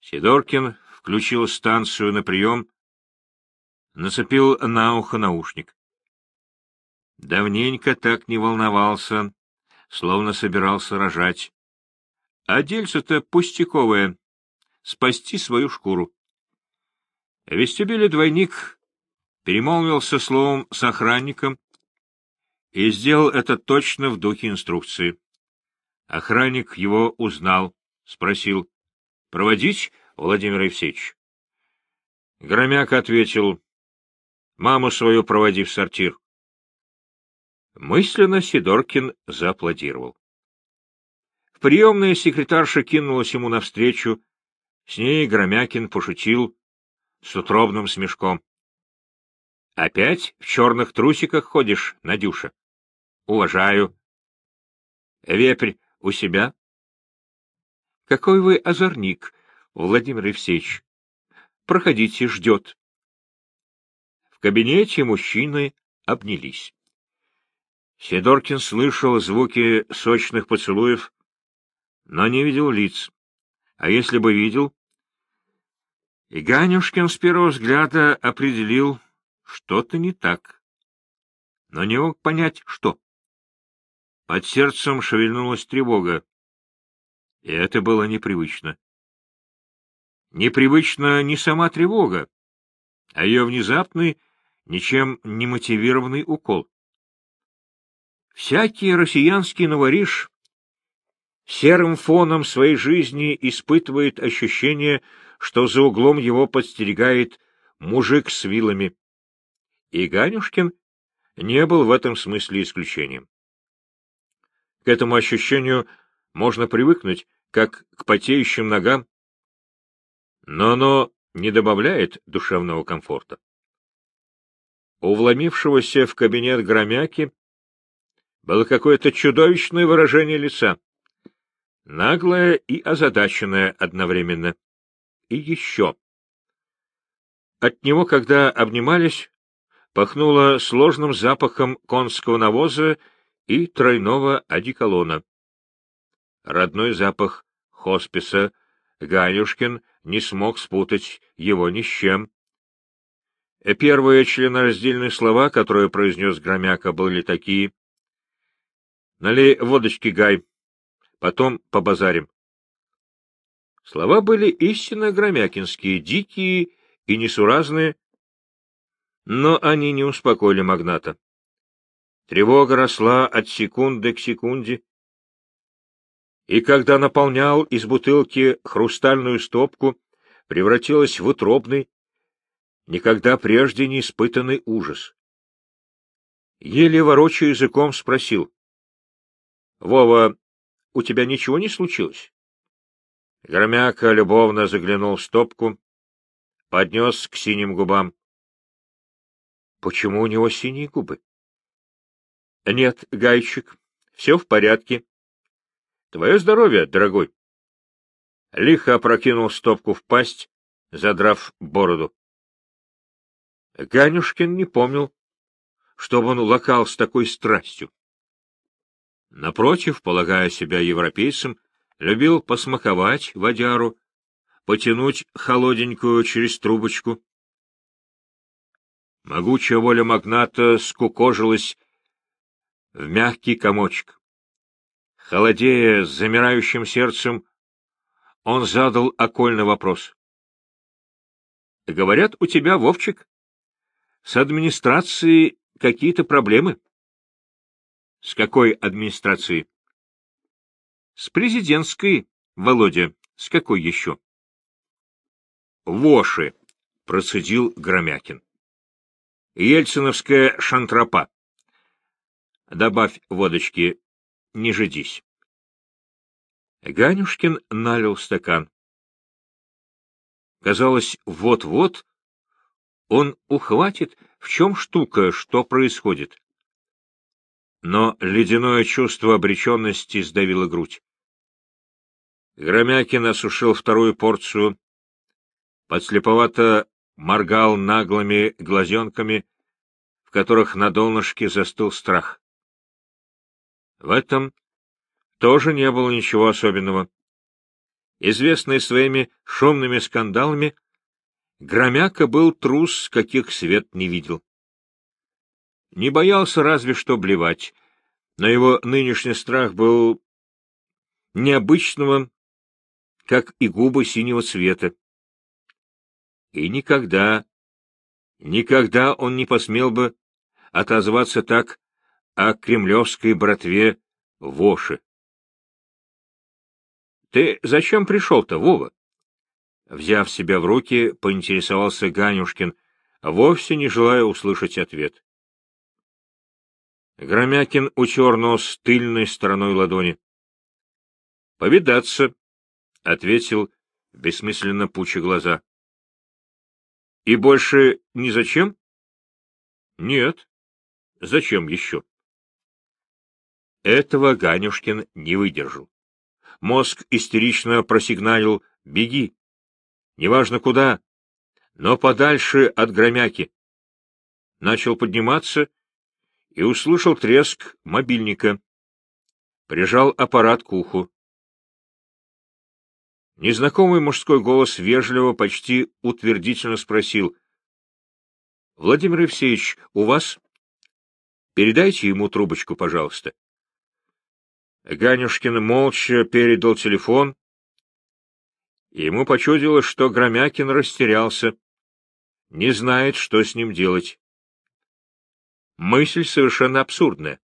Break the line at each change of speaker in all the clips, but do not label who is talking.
Сидоркин включил станцию на прием, нацепил на ухо наушник. Давненько так не волновался, словно собирался рожать. А дельце-то пустяковое — спасти свою шкуру. В вестибюле двойник перемолвился словом с охранником и сделал это точно в духе инструкции. Охранник его узнал, спросил, — Проводить, Владимир Евсеевич? Громяк ответил, — Маму свою проводи в сортир. Мысленно Сидоркин зааплодировал. В приемная секретарша кинулась ему навстречу, с ней Громякин пошутил с утробным смешком. — Опять в черных трусиках ходишь, Надюша? — Уважаю. — Вепрь у себя? — Какой вы озорник, Владимир Евсеевич. Проходите, ждет. В кабинете мужчины обнялись. Сидоркин слышал звуки сочных поцелуев, но не видел лиц. А если бы видел... И Ганюшкин с первого взгляда определил, что-то не так. Но не мог понять, что. Под сердцем шевельнулась тревога. И это было непривычно. Непривычна не сама тревога, а ее внезапный, ничем не мотивированный укол. Всякий россиянский новориш серым фоном своей жизни испытывает ощущение, что за углом его подстерегает мужик с вилами. И Ганюшкин не был в этом смысле исключением. К этому ощущению можно привыкнуть, как к потеющим ногам, но оно не добавляет душевного комфорта. У вломившегося в кабинет громяки было какое-то чудовищное выражение лица, наглое и озадаченное одновременно. И еще. От него, когда обнимались, пахнуло сложным запахом конского навоза и тройного одеколона. Родной запах хосписа Ганюшкин не смог спутать его ни с чем. Первые членораздельные слова, которые произнес Громяка, были такие Налей водочки, Гай. Потом побазарим. Слова были истинно громякинские, дикие и несуразные, но они не успокоили магната. Тревога росла от секунды к секунде, и когда наполнял из бутылки хрустальную стопку, превратилась в утробный, никогда прежде не испытанный ужас. Еле ворочая языком спросил. — Вова, у тебя ничего не случилось? Громяка любовно заглянул в стопку, поднес к синим губам. — Почему у него синие губы? — Нет, Гайчик, все в порядке. — Твое здоровье, дорогой. Лихо опрокинул стопку в пасть, задрав бороду. Ганюшкин не помнил, чтобы он лакал с такой страстью. Напротив, полагая себя европейцем, любил посмаковать водяру, потянуть холоденькую через трубочку. Могучая воля магната скукожилась в мягкий комочек. Холодея с замирающим сердцем, он задал окольный вопрос. — Говорят, у тебя, Вовчик, с администрацией какие-то проблемы? — С какой администрации? — С президентской, Володя. С какой еще? — Воши, — процедил Громякин. — Ельциновская шантропа. Добавь водочки, не жидись. Ганюшкин налил стакан. Казалось, вот-вот он ухватит, в чем штука, что происходит но ледяное чувство обреченности сдавило грудь. Громякин осушил вторую порцию, подслеповато моргал наглыми глазенками, в которых на донышке застыл страх. В этом тоже не было ничего особенного. известный своими шумными скандалами, Громяка был трус, каких свет не видел. Не боялся разве что блевать, но его нынешний страх был необычного, как и губы синего цвета. И никогда, никогда он не посмел бы отозваться так о кремлевской братве Воши. — Ты зачем пришел-то, Вова? Взяв себя в руки, поинтересовался Ганюшкин, вовсе не желая услышать ответ. Громякин утер нос тыльной стороной ладони. — Повидаться, — ответил, бессмысленно пуча глаза. — И больше ни зачем? — Нет. Зачем еще? Этого Ганюшкин не выдержал. Мозг истерично просигналил «Беги!» Неважно куда, но подальше от громяки. Начал подниматься и услышал треск мобильника. Прижал аппарат к уху. Незнакомый мужской голос вежливо, почти утвердительно спросил. — Владимир Евсеевич, у вас? Передайте ему трубочку, пожалуйста. Ганюшкин молча передал телефон. Ему почудилось, что Громякин растерялся, не знает, что с ним делать. Мысль совершенно абсурдная.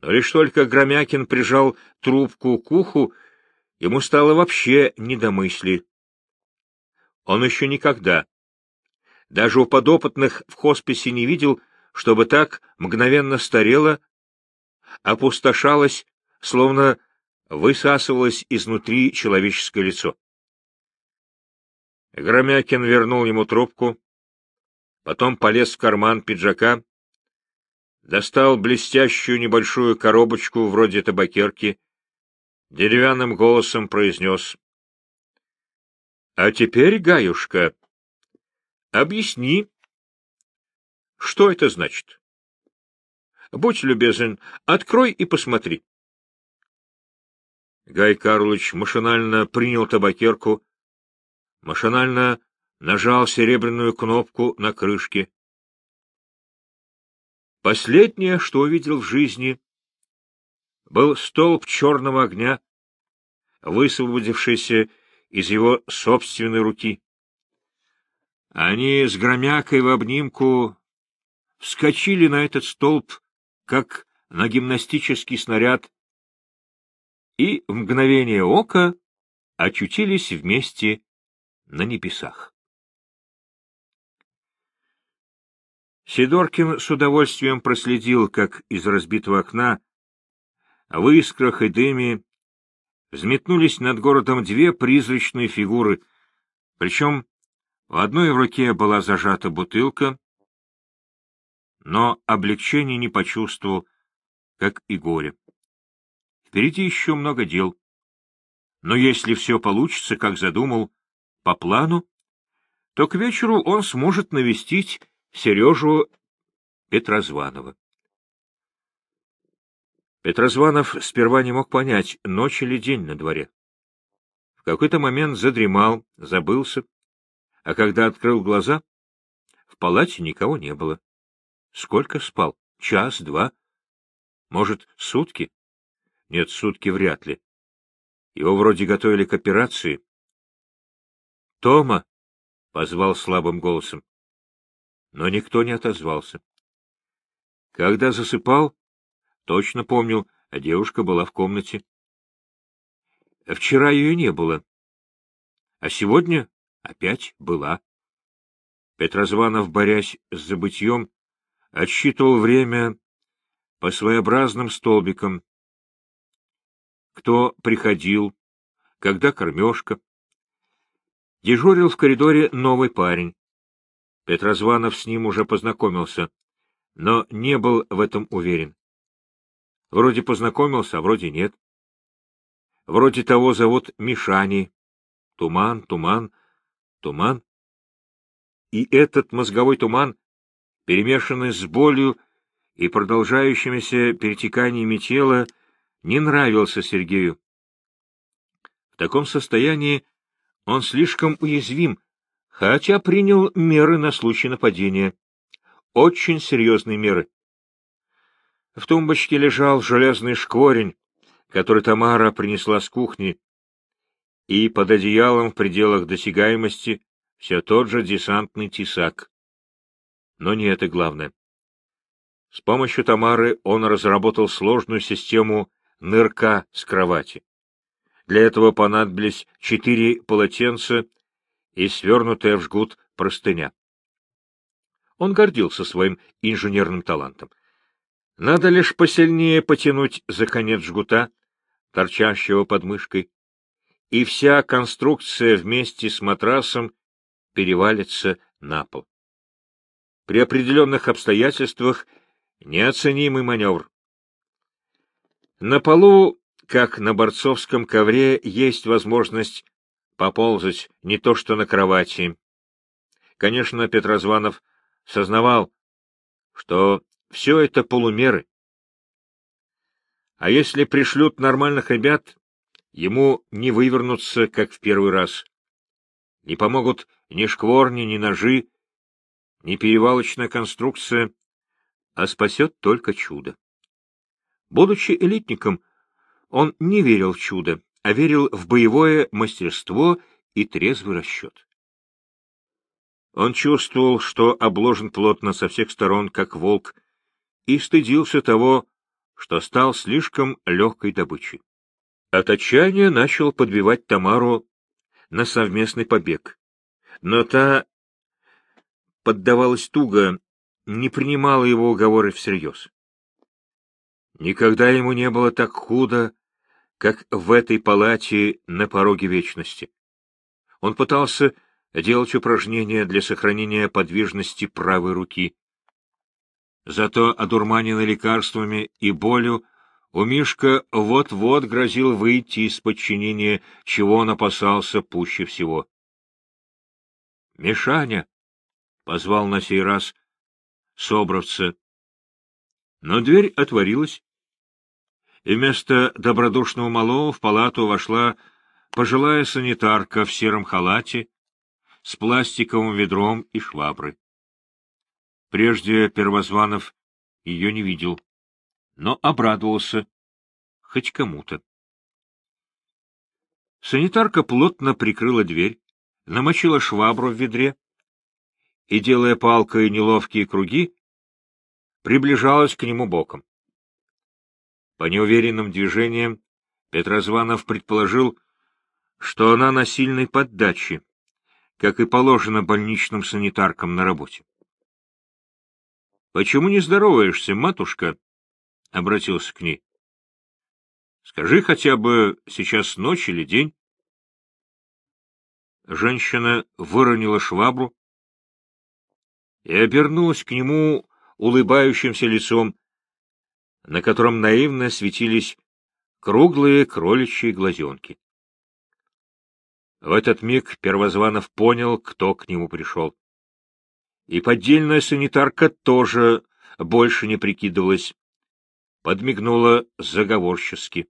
Но лишь только Громякин прижал трубку к уху, ему стало вообще не до мысли. Он еще никогда, даже у подопытных в хосписе не видел, чтобы так мгновенно старело, опустошалось словно высасывалось изнутри человеческое лицо. Громякин вернул ему трубку, потом полез в карман пиджака, достал блестящую небольшую коробочку вроде табакерки, деревянным голосом произнес. — А теперь, Гаюшка, объясни, что это значит? Будь любезен, открой и посмотри. Гай Карлович машинально принял табакерку, машинально нажал серебряную кнопку на крышке. Последнее, что увидел в жизни, был столб черного огня, высвободившийся из его собственной руки. Они с громякой в обнимку вскочили на этот столб, как на гимнастический снаряд, и в мгновение ока очутились вместе на небесах. Сидоркин с удовольствием проследил, как из разбитого окна в искрах и дыме взметнулись над городом две призрачные фигуры, причем в одной в руке была зажата бутылка, но облегчения не почувствовал, как и горе. Впереди еще много дел. Но если все получится, как задумал, по плану, то к вечеру он сможет навестить Сережу Петрозванова. Петрозванов сперва не мог понять, ночь или день на дворе. В какой-то момент задремал, забылся, а когда открыл глаза, в палате никого не было. Сколько спал? Час, два? Может, сутки? Нет, сутки вряд ли. Его вроде готовили к операции. — Тома! — позвал слабым голосом. Но никто не отозвался. Когда засыпал, точно помнил, а девушка была в комнате. Вчера ее не было, а сегодня опять была. Петрозванов, борясь с забытьем, отсчитывал время по своеобразным столбикам, кто приходил, когда кормежка. Дежурил в коридоре новый парень. Петрозванов с ним уже познакомился, но не был в этом уверен. Вроде познакомился, а вроде нет. Вроде того зовут Мишани. Туман, туман, туман. И этот мозговой туман, перемешанный с болью и продолжающимися перетеканиями тела, не нравился Сергею. таком состоянии он слишком уязвим, хотя принял меры на случай нападения. Очень серьезные меры. В тумбочке лежал железный шкворень, который Тамара принесла с кухни, и под одеялом в пределах досягаемости все тот же десантный тесак. Но не это главное. С помощью Тамары он разработал сложную систему нырка с кровати. Для этого понадобились четыре полотенца и свернутая в жгут простыня. Он гордился своим инженерным талантом. Надо лишь посильнее потянуть за конец жгута, торчащего под мышкой, и вся конструкция вместе с матрасом перевалится на пол. При определенных обстоятельствах неоценимый маневр. На полу, как на борцовском ковре, есть возможность поползать не то что на кровати. Конечно, Петрозванов сознавал, что все это полумеры. А если пришлют нормальных ребят, ему не вывернуться, как в первый раз. Не помогут ни шкворни, ни ножи, ни перевалочная конструкция, а спасет только чудо. Будучи элитником, он не верил в чудо, а верил в боевое мастерство и трезвый расчет. Он чувствовал, что обложен плотно со всех сторон, как волк, и стыдился того, что стал слишком легкой добычей. От отчаяния начал подбивать Тамару на совместный побег. Но та поддавалась туго, не принимала его уговоры всерьез. Никогда ему не было так худо, как в этой палате на пороге вечности. Он пытался делать упражнения для сохранения подвижности правой руки. Зато, одурманенный лекарствами и болью, у Мишка вот-вот грозил выйти из подчинения, чего он опасался пуще всего. — Мишаня! — позвал на сей раз Собровца. Но дверь отворилась, и вместо добродушного малого в палату вошла пожилая санитарка в сером халате с пластиковым ведром и шваброй. Прежде Первозванов ее не видел, но обрадовался хоть кому-то. Санитарка плотно прикрыла дверь, намочила швабру в ведре и, делая палкой неловкие круги, приближалась к нему боком. По неуверенным движениям Петрозванов предположил, что она на сильной поддаче, как и положено больничным санитаркам на работе. — Почему не здороваешься, матушка? — обратился к ней. — Скажи хотя бы, сейчас ночь или день? Женщина выронила швабру и обернулась к нему улыбающимся лицом, на котором наивно светились круглые кроличьи глазенки. В этот миг Первозванов понял, кто к нему пришел. И поддельная санитарка тоже больше не прикидывалась, подмигнула заговорчески.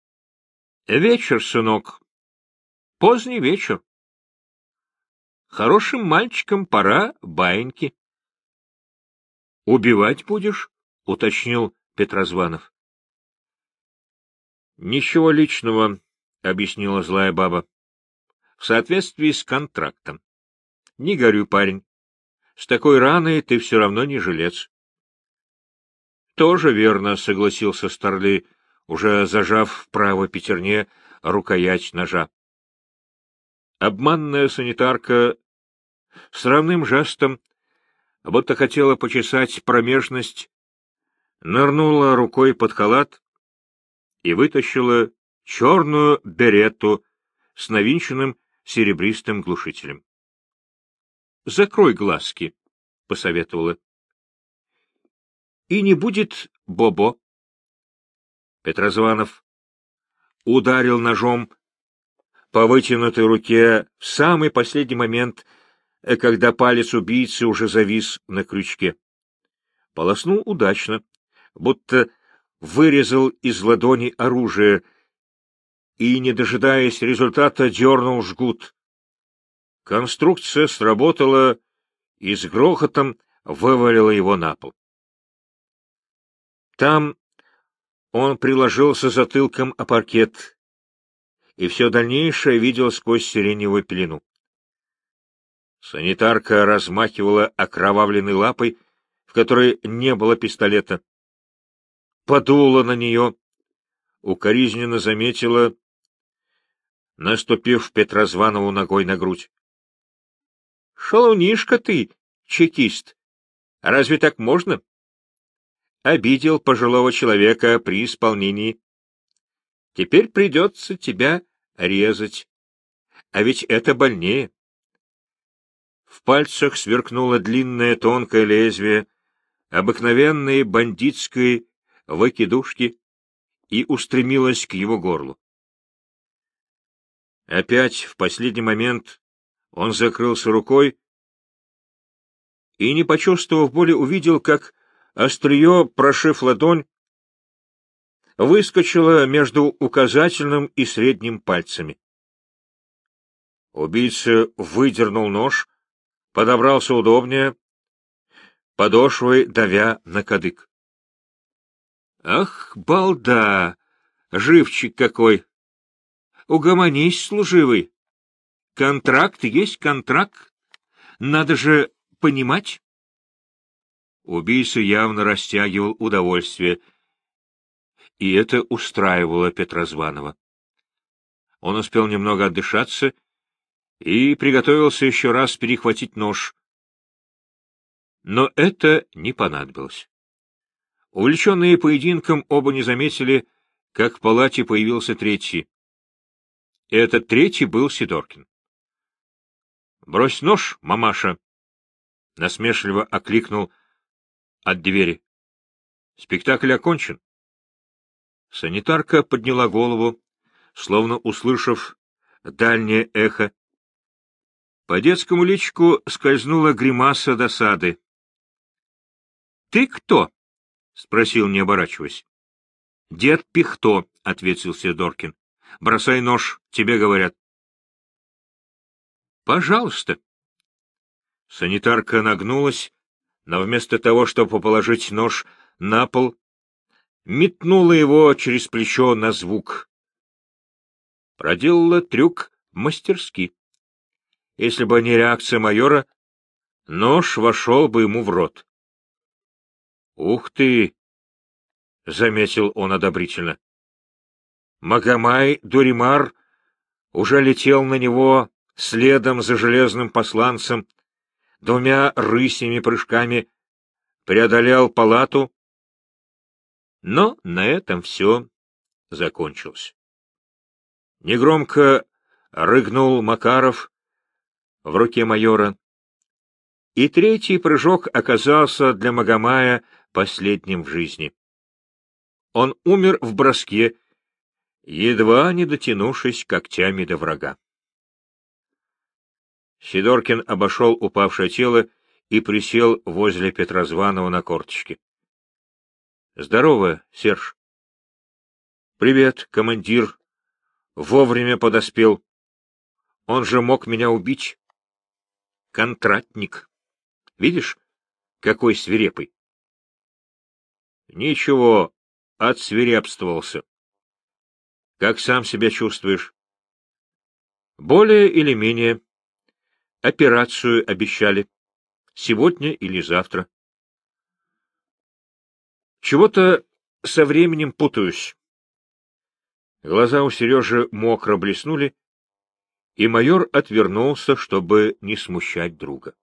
— Вечер, сынок. Поздний вечер. Хорошим мальчикам пора баиньки. — Убивать будешь? — уточнил Петрозванов. — Ничего личного, — объяснила злая баба в соответствии с контрактом. Не горю, парень. С такой раной ты все равно не жилец. — Тоже верно, — согласился Старли, уже зажав в правой пятерне рукоять ножа. Обманная санитарка с равным жестом, будто хотела почесать промежность, нырнула рукой под халат и вытащила черную берету с навинченным серебристым глушителем. — Закрой глазки, — посоветовала. — И не будет Бобо. Петрозванов ударил ножом по вытянутой руке в самый последний момент, когда палец убийцы уже завис на крючке. Полоснул удачно, будто вырезал из ладони оружие, и, не дожидаясь результата, дернул жгут. Конструкция сработала и с грохотом вывалила его на пол. Там он приложился затылком о паркет и все дальнейшее видел сквозь сиреневую пелену. Санитарка размахивала окровавленной лапой, в которой не было пистолета. Подула на нее, укоризненно заметила, наступив Петрозванову ногой на грудь. — Шалунишка ты, чекист! Разве так можно? Обидел пожилого человека при исполнении. Теперь придется тебя резать. А ведь это больнее. В пальцах сверкнуло длинное тонкое лезвие обыкновенной бандитской выкидушки и устремилось к его горлу. Опять в последний момент он закрылся рукой и, не почувствовав боли, увидел, как острие, прошив ладонь, выскочило между указательным и средним пальцами. Убийца выдернул нож, подобрался удобнее, подошвой давя на кадык. Ах, балда! Живчик какой! Угомонись, служивый! Контракт есть контракт. Надо же понимать. Убийца явно растягивал удовольствие, и это устраивало Петрозванова. Он успел немного отдышаться и приготовился еще раз перехватить нож. Но это не понадобилось. Увлеченные поединком, оба не заметили, как в палате появился третий. Этот третий был Сидоркин. — Брось нож, мамаша! — насмешливо окликнул от двери. — Спектакль окончен. Санитарка подняла голову, словно услышав дальнее эхо, по детскому личку скользнула гримаса досады. — Ты кто? — спросил, не оборачиваясь. — Дед Пихто, — ответил Сидоркин. — Бросай нож, тебе говорят. — Пожалуйста. Санитарка нагнулась, но вместо того, чтобы положить нож на пол, метнула его через плечо на звук. Проделала трюк мастерски. Если бы не реакция майора, нож вошел бы ему в рот. — Ух ты! — заметил он одобрительно. Магомай Дуримар уже летел на него следом за железным посланцем, двумя рысьими прыжками преодолел палату, но на этом все закончилось. Негромко рыгнул Макаров, в руке майора. И третий прыжок оказался для Магомая последним в жизни. Он умер в броске, едва не дотянувшись когтями до врага. Сидоркин обошел упавшее тело и присел возле Петрозванова на корточке. — Здорово, Серж. — Привет, командир. Вовремя подоспел. Он же мог меня убить контрактник. Видишь, какой свирепый? Ничего, отсвирепствовался. Как сам себя чувствуешь? Более или менее. Операцию обещали. Сегодня или завтра. Чего-то со временем путаюсь. Глаза у Сережи мокро блеснули, и майор отвернулся, чтобы не смущать друга.